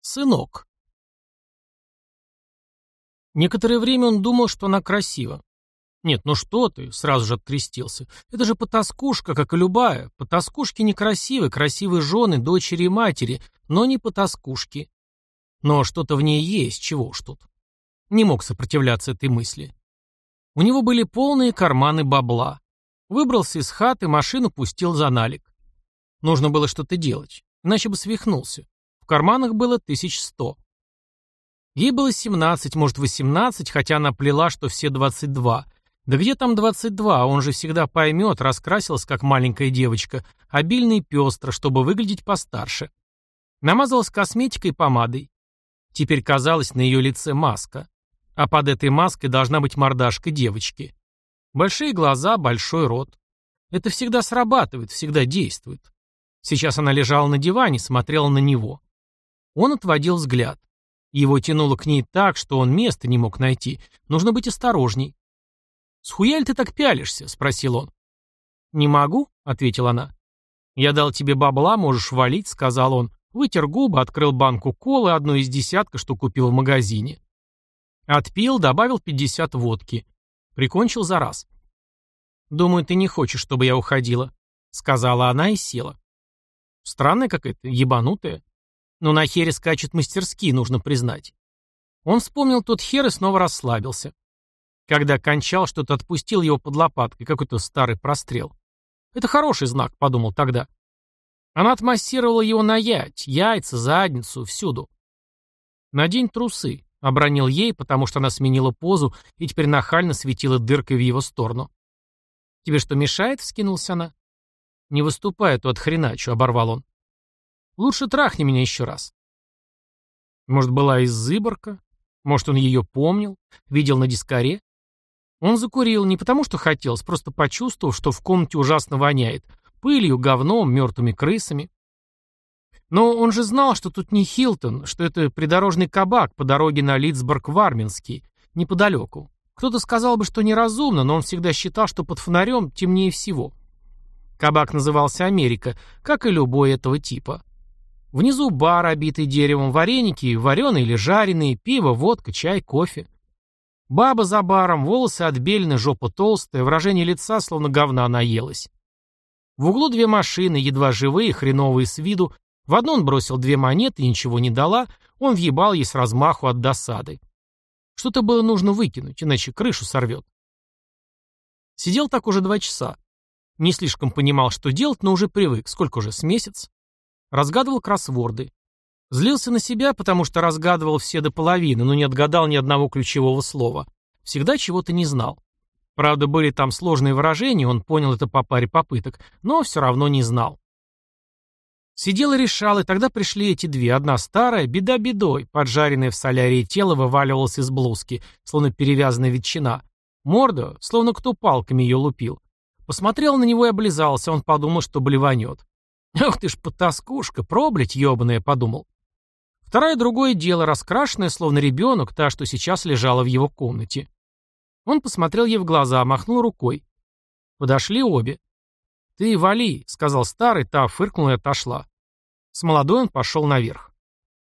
Сынок. Некоторое время он думал, что она красива. Нет, ну что ты, сразу же открестился. Это же потаскушка, как и любая. Потаскушки некрасивы, красивые жены, дочери и матери, но не потаскушки. Но что-то в ней есть, чего уж тут. Не мог сопротивляться этой мысли. У него были полные карманы бабла. Выбрался из хаты, машину пустил за налик. Нужно было что-то делать, иначе бы свихнулся. Карманах было тысяч сто. Ей было семнадцать, может восемнадцать, хотя она плела, что все двадцать два. Да где там двадцать два? Он же всегда поймет, раскрасилась, как маленькая девочка, обильно и пестро, чтобы выглядеть постарше. Намазалась косметикой и помадой. Теперь казалось на ее лице маска. А под этой маской должна быть мордашка девочки. Большие глаза, большой рот. Это всегда срабатывает, всегда действует. Сейчас она лежала на диване, смотрела на него. Он отводил взгляд. Его тянуло к ней так, что он места не мог найти. Нужно быть осторожней. «Схуяль ты так пялишься?» — спросил он. «Не могу», — ответила она. «Я дал тебе бабла, можешь валить», — сказал он. Вытер губы, открыл банку колы, одну из десятка, что купил в магазине. Отпил, добавил 50 водки. Прикончил за раз. «Думаю, ты не хочешь, чтобы я уходила», — сказала она и села. Странная какая-то, ебанутая. Но на хере скачет мастерски, нужно признать. Он вспомнил тот хер и снова расслабился. Когда кончал, что-то отпустил его под лопаткой, какой-то старый прострел. Это хороший знак, подумал тогда. Она отмассировала его на ять, яйца, задницу, всюду. «Надень трусы», — обронил ей, потому что она сменила позу и теперь нахально светила дыркой в его сторону. «Тебе что, мешает?» — вскинулся она. «Не выступай, а то отхреначу», — оборвал он. «Лучше трахни меня еще раз». Может, была из Зыборка? Может, он ее помнил? Видел на дискаре? Он закурил не потому, что хотелось, просто почувствовав, что в комнате ужасно воняет. Пылью, говном, мертвыми крысами. Но он же знал, что тут не Хилтон, что это придорожный кабак по дороге на Литцбург-Варминский, неподалеку. Кто-то сказал бы, что неразумно, но он всегда считал, что под фонарем темнее всего. Кабак назывался «Америка», как и любой этого типа. Внизу бар, обитый деревом, вареники, вареные или жареные, пиво, водка, чай, кофе. Баба за баром, волосы отбелены, жопа толстая, выражение лица словно говна наелась. В углу две машины, едва живые, хреновые с виду, в одну он бросил две монеты, ничего не дала, он въебал ей с размаху от досады. Что-то было нужно выкинуть, иначе крышу сорвет. Сидел так уже два часа. Не слишком понимал, что делать, но уже привык. Сколько уже, с месяц? Разгадывал кроссворды. Злился на себя, потому что разгадывал все до половины, но не отгадал ни одного ключевого слова. Всегда чего-то не знал. Правда, были там сложные выражения, он понял это по паре попыток, но все равно не знал. Сидел и решал, и тогда пришли эти две. Одна старая, беда бедой, поджаренное в солярии тело вываливалось из блузки, словно перевязанная ветчина. Морда, словно кто палками ее лупил. Посмотрел на него и облизался, он подумал, что блеванет. «Ах ты ж потаскушка, проблять ебаная», — подумал. Вторая другое дело, раскрашенная, словно ребенок, та, что сейчас лежала в его комнате. Он посмотрел ей в глаза, махнул рукой. Подошли обе. «Ты вали», — сказал старый, та фыркнула и отошла. С молодой он пошел наверх.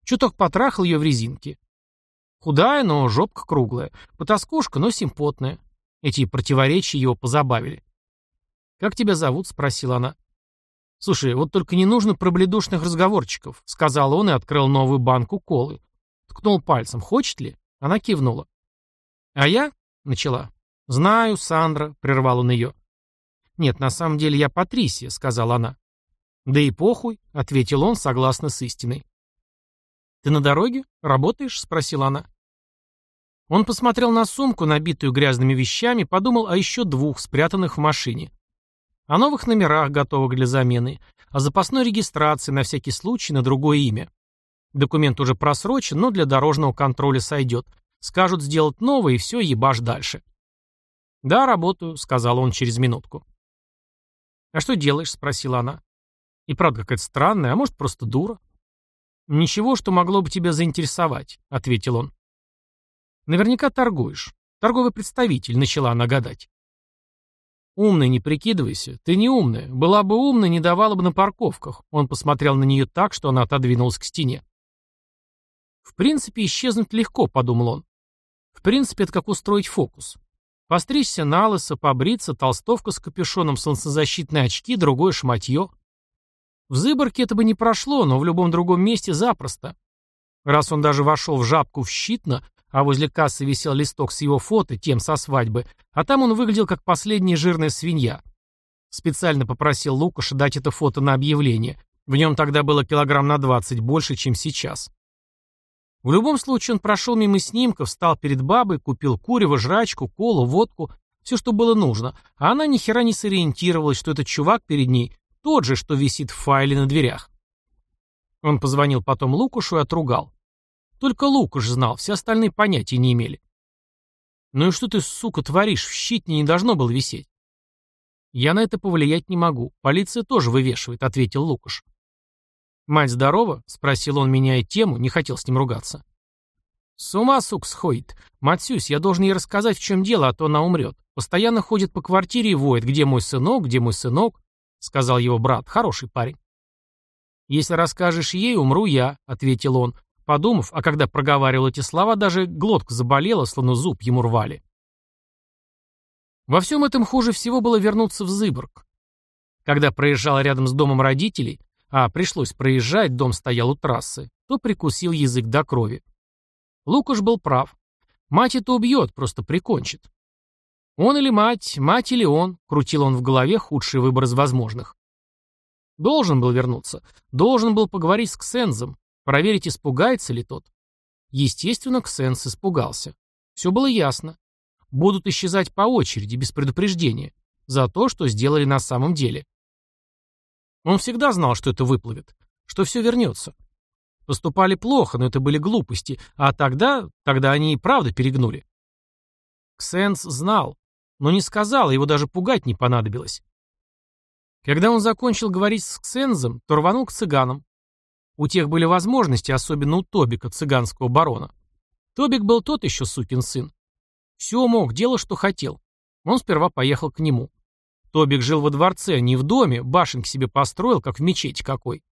Чуток потрахал ее в резинке. Худая, но жопка круглая. Потаскушка, но симпотная. Эти противоречия его позабавили. «Как тебя зовут?» — спросила она. «Слушай, вот только не нужно пробледушных разговорчиков», — сказал он и открыл новую банку колы. Ткнул пальцем. «Хочет ли?» Она кивнула. «А я?» — начала. «Знаю, Сандра», — прервал он ее. «Нет, на самом деле я Патрисия», — сказала она. «Да и похуй», — ответил он, согласно с истиной. «Ты на дороге? Работаешь?» — спросила она. Он посмотрел на сумку, набитую грязными вещами, подумал о еще двух, спрятанных в машине. О новых номерах, готовых для замены, о запасной регистрации на всякий случай на другое имя. Документ уже просрочен, но для дорожного контроля сойдет. Скажут сделать новый, и все, ебашь дальше. «Да, работаю», — сказал он через минутку. «А что делаешь?» — спросила она. «И правда какая-то странная, а может, просто дура?» «Ничего, что могло бы тебя заинтересовать», — ответил он. «Наверняка торгуешь. Торговый представитель», — начала она гадать. «Умный, не прикидывайся. Ты не умная. Была бы умной, не давала бы на парковках». Он посмотрел на нее так, что она отодвинулась к стене. В принципе, исчезнуть легко, подумал он. В принципе, это как устроить фокус. Постричься на лысо, побриться, толстовка с капюшоном, солнцезащитные очки, другое шматье. В Зыборке это бы не прошло, но в любом другом месте запросто. Раз он даже вошел в жабку в щитно, а возле кассы висел листок с его фото, тем со свадьбы, а там он выглядел как последняя жирная свинья. Специально попросил Лукаша дать это фото на объявление. В нем тогда было килограмм на 20 больше, чем сейчас. В любом случае он прошел мимо снимков, встал перед бабой, купил курево, жрачку, колу, водку, все, что было нужно, а она ни хера не сориентировалась, что этот чувак перед ней тот же, что висит в файле на дверях. Он позвонил потом Лукашу и отругал. Только Лукаш знал, все остальные понятия не имели. «Ну и что ты, сука, творишь? В щите не должно было висеть». «Я на это повлиять не могу. Полиция тоже вывешивает», — ответил Лукаш. «Мать здорова?» — спросил он, меняя тему, не хотел с ним ругаться. «С ума, сук, сходит. Матсюсь, я должен ей рассказать, в чем дело, а то она умрет. Постоянно ходит по квартире и воет, где мой сынок, где мой сынок», — сказал его брат, хороший парень. «Если расскажешь ей, умру я», — ответил он, подумав, а когда проговаривал эти слова, даже глотка заболела, словно зуб ему рвали. Во всем этом хуже всего было вернуться в Зыборг. Когда проезжал рядом с домом родителей, а пришлось проезжать, дом стоял у трассы, то прикусил язык до крови. Лукаш был прав. Мать это убьет, просто прикончит. Он или мать, мать или он, крутил он в голове худший выбор из возможных. Должен был вернуться, должен был поговорить с Ксензом, проверить, испугается ли тот. Естественно, Ксенс испугался. Все было ясно. Будут исчезать по очереди, без предупреждения, за то, что сделали на самом деле. Он всегда знал, что это выплывет, что все вернется. Поступали плохо, но это были глупости, а тогда, тогда они и правда перегнули. Ксенс знал, но не сказал, его даже пугать не понадобилось. Когда он закончил говорить с Ксензом, то рванул к цыганам. У тех были возможности, особенно у Тобика, цыганского барона. Тобик был тот еще сукин сын. Все мог, делал, что хотел. Он сперва поехал к нему. Тобик жил во дворце, не в доме, башенки себе построил, как в мечети какой.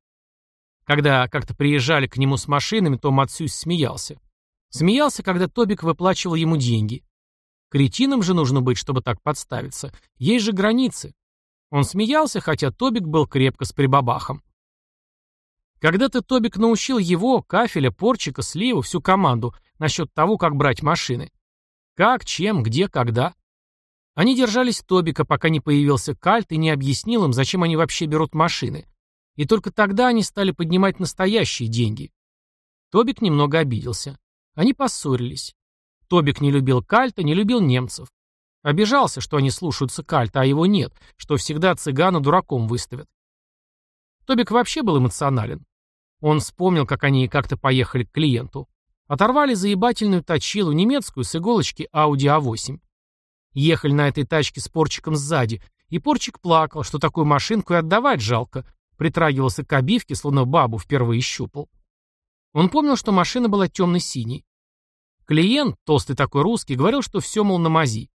Когда как-то приезжали к нему с машинами, то Мацюсь смеялся. Смеялся, когда Тобик выплачивал ему деньги. Кретином же нужно быть, чтобы так подставиться. Есть же границы. Он смеялся, хотя Тобик был крепко с прибабахом. Когда-то Тобик научил его, Кафеля, Порчика, Сливу, всю команду насчет того, как брать машины. Как, чем, где, когда. Они держались Тобика, пока не появился Кальт и не объяснил им, зачем они вообще берут машины. И только тогда они стали поднимать настоящие деньги. Тобик немного обиделся. Они поссорились. Тобик не любил Кальта, не любил немцев. Обижался, что они слушаются Кальта, а его нет, что всегда цыгана дураком выставят. Тобик вообще был эмоционален. Он вспомнил, как они как-то поехали к клиенту. Оторвали заебательную точилу немецкую с иголочки Audi A8. Ехали на этой тачке с Порчиком сзади, и Порчик плакал, что такую машинку и отдавать жалко, притрагивался к обивке, словно бабу впервые щупал. Он помнил, что машина была темно-синей. Клиент, толстый такой русский, говорил, что все, мол, на мази.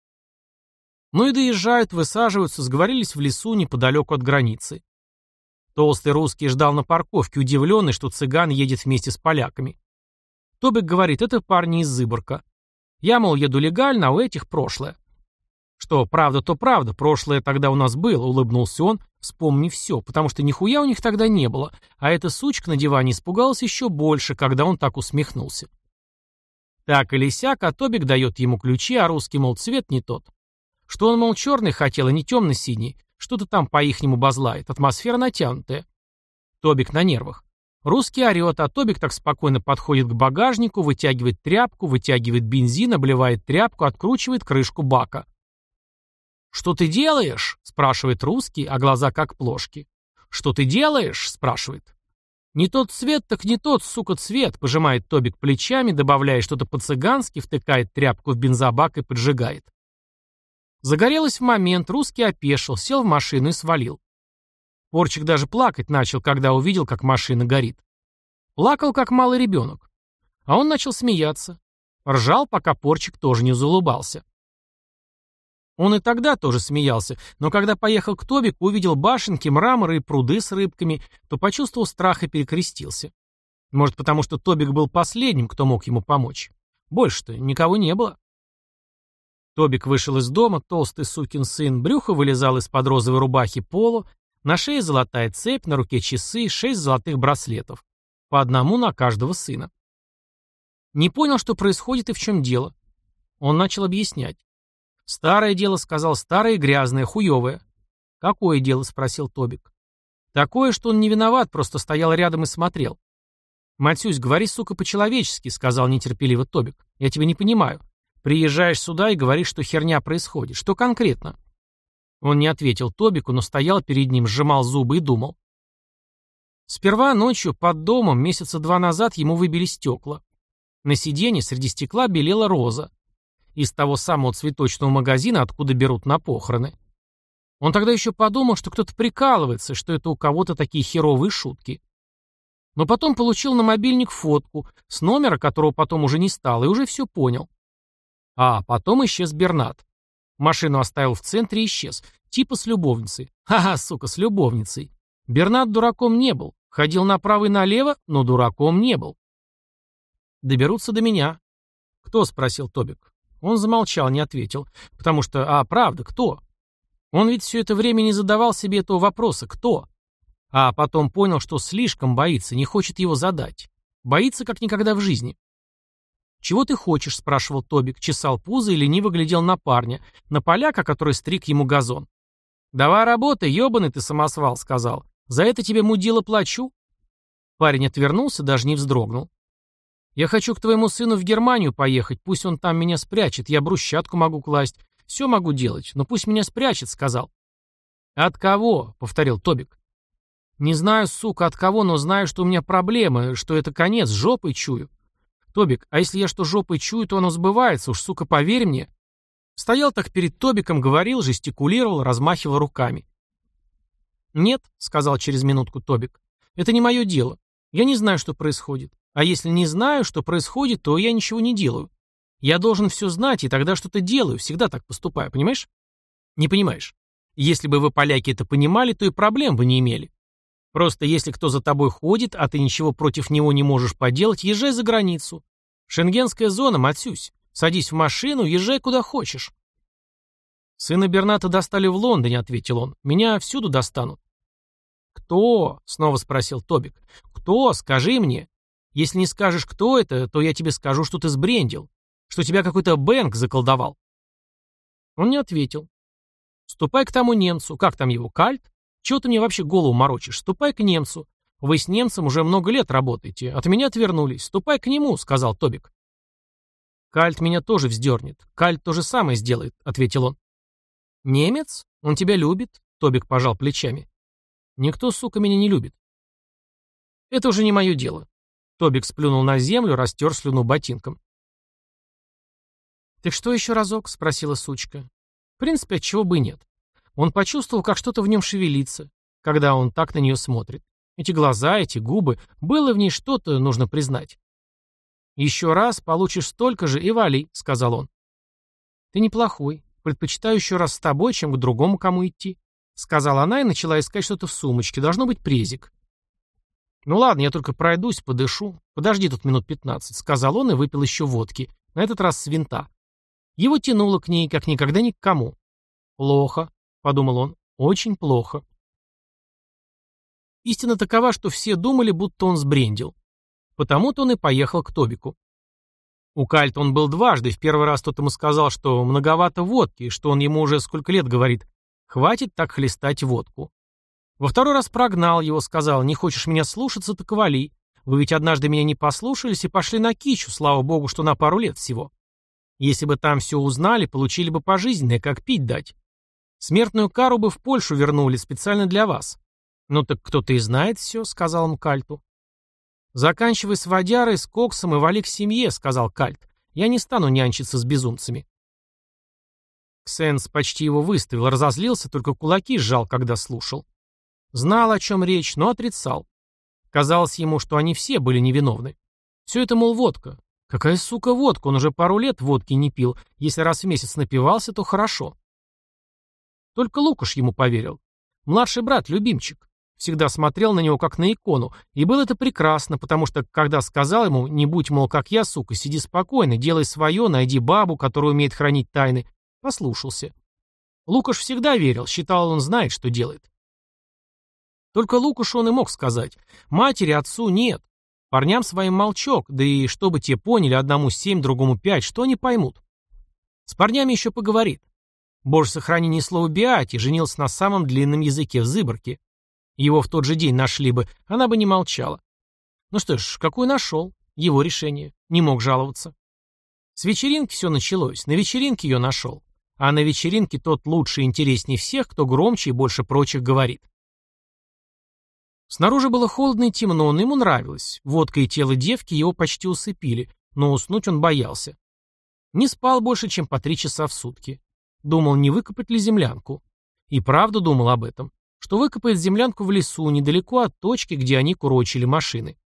Ну и доезжают, высаживаются, сговорились в лесу неподалеку от границы. Толстый русский ждал на парковке, удивленный, что цыган едет вместе с поляками. Тобик говорит, это парни из Зыборка. Я, мол, еду легально, а у этих прошлое. Что правда, то правда, прошлое тогда у нас было, улыбнулся он, вспомнив все, потому что нихуя у них тогда не было, а эта сучка на диване испугалась еще больше, когда он так усмехнулся. Так или сяк, а Тобик дает ему ключи, а русский, мол, цвет не тот. Что он, мол, черный хотел, а не темно-синий, что-то там по-ихнему базлает, атмосфера натянутая. Тобик на нервах. Русский орет, а Тобик так спокойно подходит к багажнику, вытягивает тряпку, вытягивает бензин, обливает тряпку, откручивает крышку бака. «Что ты делаешь?» — спрашивает русский, а глаза как плошки. «Что ты делаешь?» — спрашивает. «Не тот цвет, так не тот, сука, цвет», — пожимает Тобик плечами, добавляя что-то по-цыгански, втыкает тряпку в бензобак и поджигает. Загорелось в момент, русский опешил, сел в машину и свалил. Порчик даже плакать начал, когда увидел, как машина горит. Плакал, как малый ребенок. А он начал смеяться. Ржал, пока Порчик тоже не заулыбался. Он и тогда тоже смеялся, но когда поехал к Тобику, увидел башенки, мраморы и пруды с рыбками, то почувствовал страх и перекрестился. Может, потому что Тобик был последним, кто мог ему помочь. Больше-то никого не было. Тобик вышел из дома, толстый сукин сын, брюхо вылезал из-под розовой рубахи полу, на шее золотая цепь, на руке часы, шесть золотых браслетов. По одному на каждого сына. Не понял, что происходит и в чем дело. Он начал объяснять. «Старое дело», — сказал, — «старое грязное, хуевое». «Какое дело?» — спросил Тобик. «Такое, что он не виноват, просто стоял рядом и смотрел». «Матюсь, говори, сука, по-человечески», — сказал нетерпеливо Тобик. «Я тебя не понимаю. Приезжаешь сюда и говоришь, что херня происходит. Что конкретно?» Он не ответил Тобику, но стоял перед ним, сжимал зубы и думал. Сперва ночью под домом месяца два назад ему выбили стекла. На сиденье среди стекла белела роза. Из того самого цветочного магазина, откуда берут на похороны. Он тогда еще подумал, что кто-то прикалывается, что это у кого-то такие херовые шутки. Но потом получил на мобильник фотку с номера, которого потом уже не стало, и уже все понял. А потом исчез Бернат. Машину оставил в центре и исчез. Типа с любовницей. Ха-ха, сука, с любовницей. Бернат дураком не был. Ходил направо и налево, но дураком не был. Доберутся до меня. Кто? спросил Тобик. Он замолчал, не ответил. Потому что, а, правда, кто? Он ведь все это время не задавал себе этого вопроса. Кто? А потом понял, что слишком боится, не хочет его задать. Боится, как никогда в жизни. «Чего ты хочешь?» – спрашивал Тобик, чесал пузо и лениво глядел на парня, на поляка, который стриг ему газон. «Давай работай, ебаный ты самосвал», – сказал. «За это тебе мудила плачу». Парень отвернулся, даже не вздрогнул. «Я хочу к твоему сыну в Германию поехать, пусть он там меня спрячет, я брусчатку могу класть, все могу делать, но пусть меня спрячет», — сказал. «От кого?» — повторил Тобик. «Не знаю, сука, от кого, но знаю, что у меня проблемы, что это конец, жопой чую. Тобик, а если я что жопой чую, то оно сбывается, уж, сука, поверь мне». Стоял так перед Тобиком, говорил, жестикулировал, размахивал руками. «Нет», — сказал через минутку Тобик, — «это не мое дело. Я не знаю, что происходит. А если не знаю, что происходит, то я ничего не делаю. Я должен все знать, и тогда что-то делаю, всегда так поступаю, понимаешь? Не понимаешь. Если бы вы, поляки, это понимали, то и проблем бы не имели. Просто если кто за тобой ходит, а ты ничего против него не можешь поделать, езжай за границу. Шенгенская зона, Матсюсь. Садись в машину, езжай куда хочешь. Сына Берната достали в Лондоне, ответил он. Меня всюду достанут. Кто? Снова спросил Тобик. Кто? Скажи мне. Если не скажешь, кто это, то я тебе скажу, что ты сбрендил что тебя какой-то Бэнк заколдовал. Он не ответил. Ступай к тому немцу, как там его, Кальт? Чего ты мне вообще голову морочишь? Ступай к немцу. Вы с немцем уже много лет работаете, от меня отвернулись. Ступай к нему, сказал Тобик. Кальт меня тоже вздернет. Кальт то же самое сделает, ответил он. Немец? Он тебя любит? Тобик пожал плечами. Никто, сука, меня не любит. Это уже не мое дело. Тобик сплюнул на землю, растер слюну ботинком. «Так что еще разок?» — спросила сучка. В принципе, отчего бы и нет. Он почувствовал, как что-то в нем шевелится, когда он так на нее смотрит. Эти глаза, эти губы, было в ней что-то, нужно признать. «Еще раз получишь столько же и вали», — сказал он. «Ты неплохой. Предпочитаю еще раз с тобой, чем к другому кому идти», — сказала она и начала искать что-то в сумочке. Должно быть презик. «Ну ладно, я только пройдусь, подышу. Подожди тут минут пятнадцать», — сказал он и выпил еще водки. На этот раз с винта. Его тянуло к ней, как никогда ни к кому. «Плохо», — подумал он, — «очень плохо». Истина такова, что все думали, будто он сбрендил. Потому-то он и поехал к Тобику. У Кальта он был дважды, в первый раз тот ему сказал, что многовато водки, и что он ему уже сколько лет говорит, хватит так хлестать водку. Во второй раз прогнал его, сказал, не хочешь меня слушаться, так вали. Вы ведь однажды меня не послушались и пошли на кичу, слава богу, что на пару лет всего. Если бы там все узнали, получили бы пожизненное, как пить дать. Смертную кару бы в Польшу вернули специально для вас. Ну так кто-то и знает все, сказал он Кальту. Заканчивай с водярой, с коксом и вали к семье, сказал Кальт. Я не стану нянчиться с безумцами. Ксенс почти его выставил, разозлился, только кулаки сжал, когда слушал. Знал, о чем речь, но отрицал. Казалось ему, что они все были невиновны. Все это, мол, водка. Какая сука водка, он уже пару лет водки не пил. Если раз в месяц напивался, то хорошо. Только Лукаш ему поверил. Младший брат, любимчик. всегда смотрел на него как на икону, и было это прекрасно, потому что, когда сказал ему, не будь, мол, как я, сука, сиди спокойно, делай свое, найди бабу, которая умеет хранить тайны, послушался. Лукаш всегда верил, считал, он знает, что делает. Только Лукашу он и мог сказать. Матери, отцу нет. Парням своим молчок, да и чтобы те поняли, одному семь, другому пять, что они поймут. С парнями еще поговорит. Боже, сохрани ни слова Биати, женился на самом длинном языке в Зыборке. Его в тот же день нашли бы, она бы не молчала. Ну что ж, какую нашел? Его решение. Не мог жаловаться. С вечеринки все началось. На вечеринке ее нашел. А на вечеринке тот лучше и интереснее всех, кто громче и больше прочих говорит. Снаружи было холодно и темно, но ему нравилось. Водка и тело девки его почти усыпили, но уснуть он боялся. Не спал больше, чем по три часа в сутки. Думал, не выкопать ли землянку. И правда думал об этом, что выкопает землянку в лесу, недалеко от точки, где они курочили машины.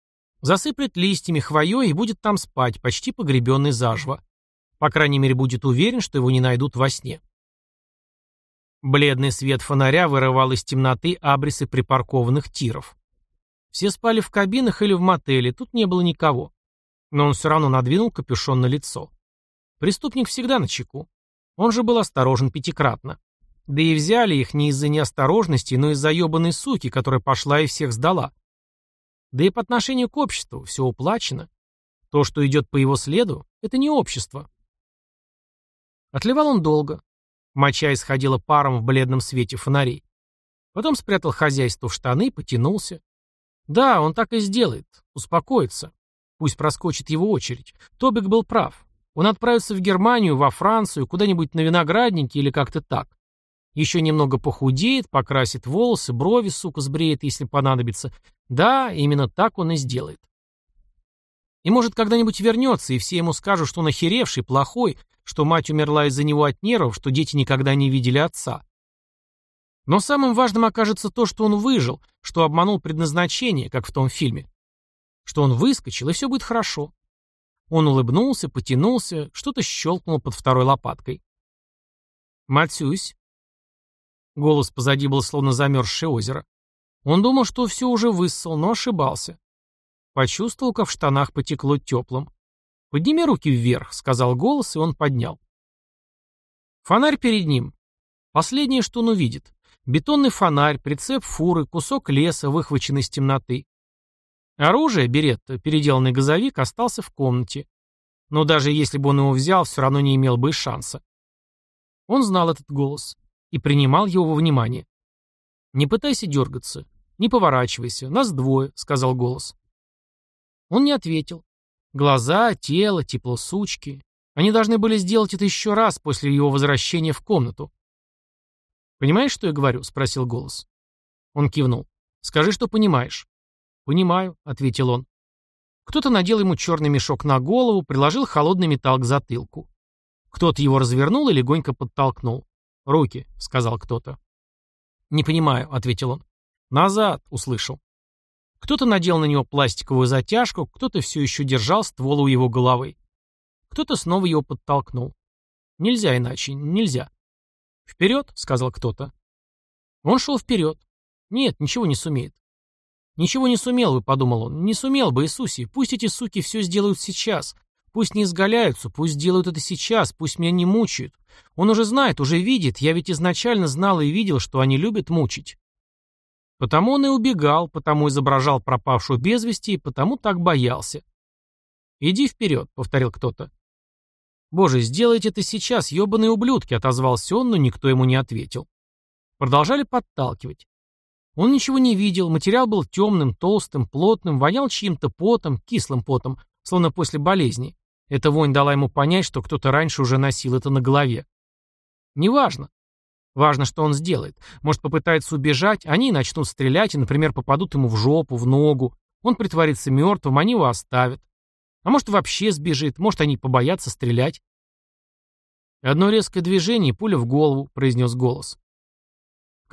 Засыплет листьями, хвоей и будет там спать, почти погребенный заживо. По крайней мере, будет уверен, что его не найдут во сне. Бледный свет фонаря вырывал из темноты абрисы припаркованных тиров. Все спали в кабинах или в мотеле, тут не было никого. Но он все равно надвинул капюшон на лицо. Преступник всегда на чеку. Он же был осторожен пятикратно. Да и взяли их не из-за неосторожности, но из-за ебаной суки, которая пошла и всех сдала. Да и по отношению к обществу все уплачено. То, что идет по его следу, это не общество. Отливал он долго. Моча исходила паром в бледном свете фонарей. Потом спрятал хозяйство в штаны потянулся. Да, он так и сделает. Успокоится. Пусть проскочит его очередь. Тобик был прав. Он отправится в Германию, во Францию, куда-нибудь на винограднике или как-то так. Еще немного похудеет, покрасит волосы, брови, сука, сбреет, если понадобится. Да, именно так он и сделает. И может когда-нибудь вернется, и все ему скажут, что он охеревший, плохой, что мать умерла из-за него от нервов, что дети никогда не видели отца. Но самым важным окажется то, что он выжил, что обманул предназначение, как в том фильме. Что он выскочил, и все будет хорошо. Он улыбнулся, потянулся, что-то щелкнул под второй лопаткой. «Матюсь». Голос позади был словно замерзшее озеро. Он думал, что все уже высыл, но ошибался. Почувствовал, как в штанах потекло теплым. «Подними руки вверх», — сказал голос, и он поднял. Фонарь перед ним. Последнее, что он увидит. Бетонный фонарь, прицеп фуры, кусок леса, выхваченный из темноты. Оружие, беретта, переделанный газовик, остался в комнате. Но даже если бы он его взял, все равно не имел бы и шанса. Он знал этот голос и принимал его во внимание. «Не пытайся дергаться, не поворачивайся, нас двое», — сказал голос. Он не ответил. Глаза, тело, тепло сучки. Они должны были сделать это еще раз после его возвращения в комнату. «Понимаешь, что я говорю?» — спросил голос. Он кивнул. «Скажи, что понимаешь». «Понимаю», — ответил он. Кто-то надел ему черный мешок на голову, приложил холодный металл к затылку. Кто-то его развернул и легонько подтолкнул. «Руки», — сказал кто-то. «Не понимаю», — ответил он. «Назад», — услышал. Кто-то надел на него пластиковую затяжку, кто-то все еще держал ствол у его головы. Кто-то снова его подтолкнул. Нельзя иначе, нельзя. «Вперед!» — сказал кто-то. Он шел вперед. Нет, ничего не сумеет. Ничего не сумел бы, подумал он. Не сумел бы, Иисусе. Пусть эти суки все сделают сейчас. Пусть не изгаляются, пусть делают это сейчас, пусть меня не мучают. Он уже знает, уже видит. Я ведь изначально знал и видел, что они любят мучить. Потому он и убегал, потому изображал пропавшую без вести и потому так боялся. «Иди вперед», — повторил кто-то. «Боже, сделайте это сейчас, ебаные ублюдки», — отозвался он, но никто ему не ответил. Продолжали подталкивать. Он ничего не видел, материал был темным, толстым, плотным, вонял чьим-то потом, кислым потом, словно после болезни. Эта вонь дала ему понять, что кто-то раньше уже носил это на голове. Неважно. Важно, что он сделает. Может, попытается убежать, они начнут стрелять и, например, попадут ему в жопу, в ногу. Он притворится мертвым, они его оставят. А может, вообще сбежит, может, они побоятся стрелять. «Одно резкое движение пуля в голову», — произнес голос.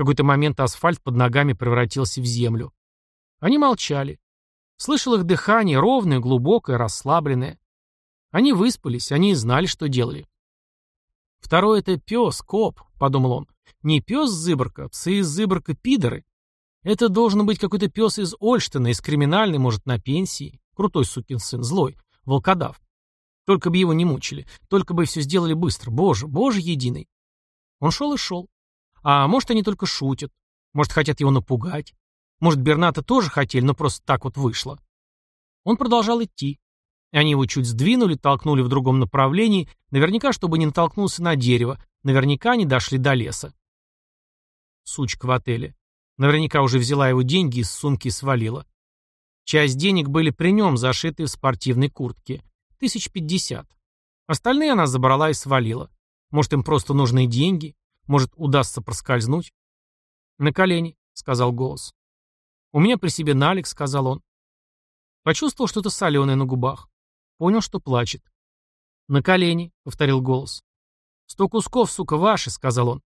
Какой-то момент асфальт под ногами превратился в землю. Они молчали. Слышал их дыхание, ровное, глубокое, расслабленное. Они выспались, они знали, что делали. Второй — это пес, коп, — подумал он. Не пес Зыборка, псы из Зыборка — пидоры. Это должен быть какой-то пес из Ольштена, из криминальной, может, на пенсии. Крутой сукин сын, злой, волкодав. Только бы его не мучили, только бы все сделали быстро. Боже, боже единый. Он шел и шел. А может, они только шутят. Может, хотят его напугать. Может, Берната тоже хотели, но просто так вот вышло. Он продолжал идти. Они его чуть сдвинули, толкнули в другом направлении, наверняка, чтобы не натолкнулся на дерево, наверняка они дошли до леса. Сучка в отеле. Наверняка уже взяла его деньги из сумки и свалила. Часть денег были при нем, зашитые в спортивной куртке. Тысяч пятьдесят. Остальные она забрала и свалила. Может, им просто нужны деньги? Может, удастся проскользнуть? «На колени», — сказал голос. «У меня при себе налик», — сказал он. Почувствовал что-то соленое на губах. Понял, что плачет. «На колени», — повторил голос. «Сто кусков, сука, ваши», — сказал он.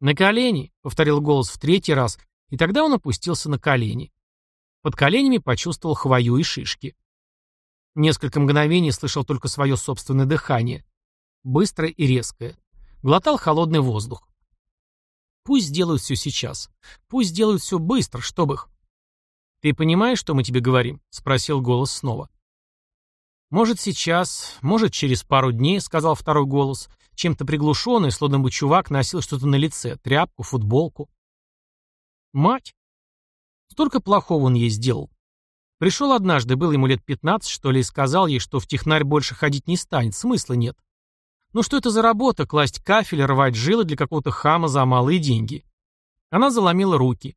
«На колени», — повторил голос в третий раз, и тогда он опустился на колени. Под коленями почувствовал хвою и шишки. Несколько мгновений слышал только свое собственное дыхание. Быстрое и резкое. Глотал холодный воздух. Пусть сделают все сейчас. Пусть сделают все быстро, чтобы их... «Ты понимаешь, что мы тебе говорим?» — спросил голос снова. «Может, сейчас, может, через пару дней», — сказал второй голос, чем-то приглушенный, словно бы чувак носил что-то на лице, тряпку, футболку. «Мать!» Столько плохого он ей сделал. Пришел однажды, был ему лет пятнадцать, что ли, и сказал ей, что в технарь больше ходить не станет, смысла нет. Ну что это за работа, класть кафель, рвать жилы для какого-то хама за малые деньги? Она заломила руки.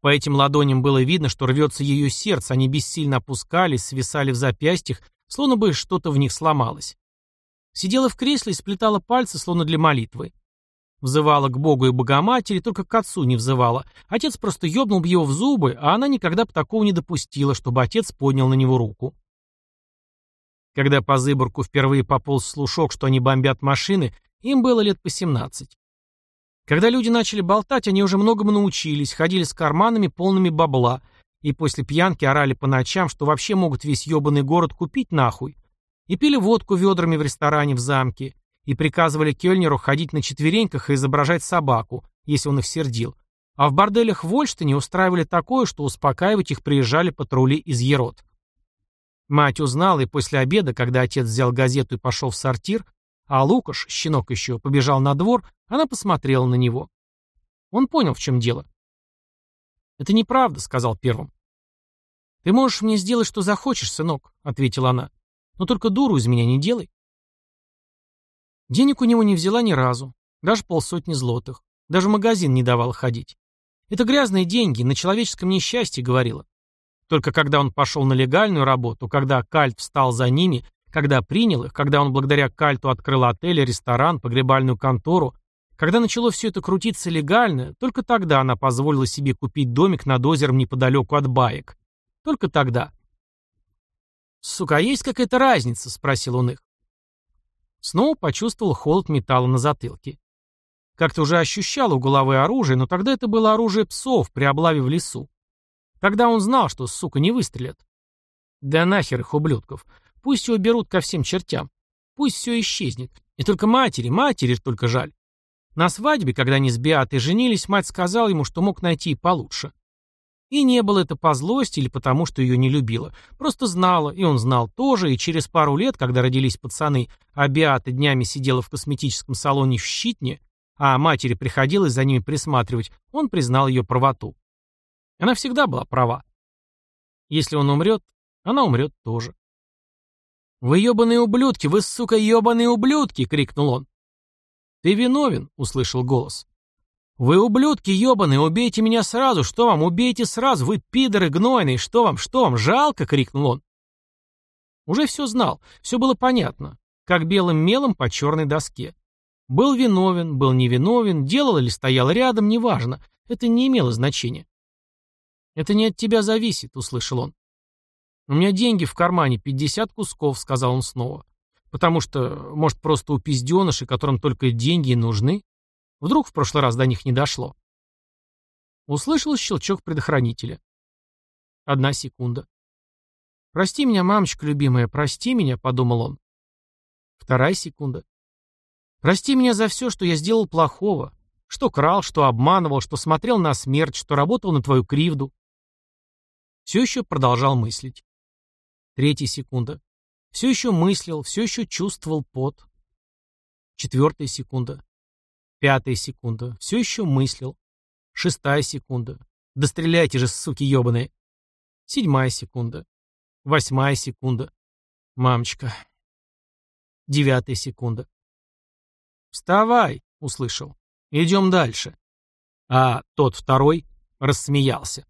По этим ладоням было видно, что рвется ее сердце, они бессильно опускались, свисали в запястьях, словно бы что-то в них сломалось. Сидела в кресле и сплетала пальцы, словно для молитвы. Взывала к Богу и Богоматери, только к отцу не взывала. Отец просто ёбнул бы его в зубы, а она никогда бы такого не допустила, чтобы отец поднял на него руку. Когда по Зыборку впервые пополз слушок, что они бомбят машины, им было лет по 17. Когда люди начали болтать, они уже многому научились, ходили с карманами, полными бабла, и после пьянки орали по ночам, что вообще могут весь ебаный город купить нахуй. И пили водку ведрами в ресторане в замке, и приказывали Кёльнеру ходить на четвереньках и изображать собаку, если он их сердил. А в борделях в Ольштине устраивали такое, что успокаивать их приезжали патрули из Ерот. Мать узнала, и после обеда, когда отец взял газету и пошел в сортир, а Лукаш, щенок еще, побежал на двор, она посмотрела на него. Он понял, в чем дело. «Это неправда», — сказал первым. «Ты можешь мне сделать, что захочешь, сынок», — ответила она. «Но только дуру из меня не делай». Денег у него не взяла ни разу, даже полсотни злотых. Даже в магазин не давала ходить. Это грязные деньги, на человеческом несчастье, говорила. Только когда он пошел на легальную работу, когда Кальт встал за ними, когда принял их, когда он благодаря Кальту открыл отель, ресторан, погребальную контору, когда начало все это крутиться легально, только тогда она позволила себе купить домик над озером неподалеку от баек. Только тогда. «Сука, а есть какая-то разница?» — спросил он их. Снова почувствовал холод металла на затылке. Как-то уже ощущал у головы оружие, но тогда это было оружие псов при облаве в лесу. Тогда он знал, что, сука, не выстрелят. Да нахер их, ублюдков. Пусть его берут ко всем чертям. Пусть все исчезнет. И только матери, матери только жаль. На свадьбе, когда они с Беатой женились, мать сказала ему, что мог найти и получше. И не было это по злости или потому, что ее не любила. Просто знала, и он знал тоже, и через пару лет, когда родились пацаны, а Беата днями сидела в косметическом салоне в Щитне, а матери приходилось за ними присматривать, он признал ее правоту. Она всегда была права. Если он умрет, она умрет тоже. «Вы ебаные ублюдки! Вы, сука, ебаные ублюдки!» — крикнул он. «Ты виновен!» — услышал голос. «Вы ублюдки ебаные! Убейте меня сразу! Что вам? Убейте сразу! Вы пидоры гнойные! Что вам? Что вам? Жалко!» — крикнул он. Уже все знал, все было понятно, как белым мелом по черной доске. Был виновен, был невиновен, делал или стоял рядом, неважно, это не имело значения. «Это не от тебя зависит», — услышал он. «У меня деньги в кармане, пятьдесят кусков», — сказал он снова. «Потому что, может, просто у пизденышей, которым только деньги и нужны? Вдруг в прошлый раз до них не дошло?» Услышал щелчок предохранителя. Одна секунда. «Прости меня, мамочка любимая, прости меня», — подумал он. Вторая секунда. «Прости меня за все, что я сделал плохого. Что крал, что обманывал, что смотрел на смерть, что работал на твою кривду. Все еще продолжал мыслить. Третья секунда. Все еще мыслил, все еще чувствовал пот. Четвертая секунда. Пятая секунда. Все еще мыслил. Шестая секунда. Да стреляйте же, суки ебаные. Седьмая секунда. Восьмая секунда. Мамочка. Девятая секунда. «Вставай!» — услышал. «Идем дальше». А тот второй рассмеялся.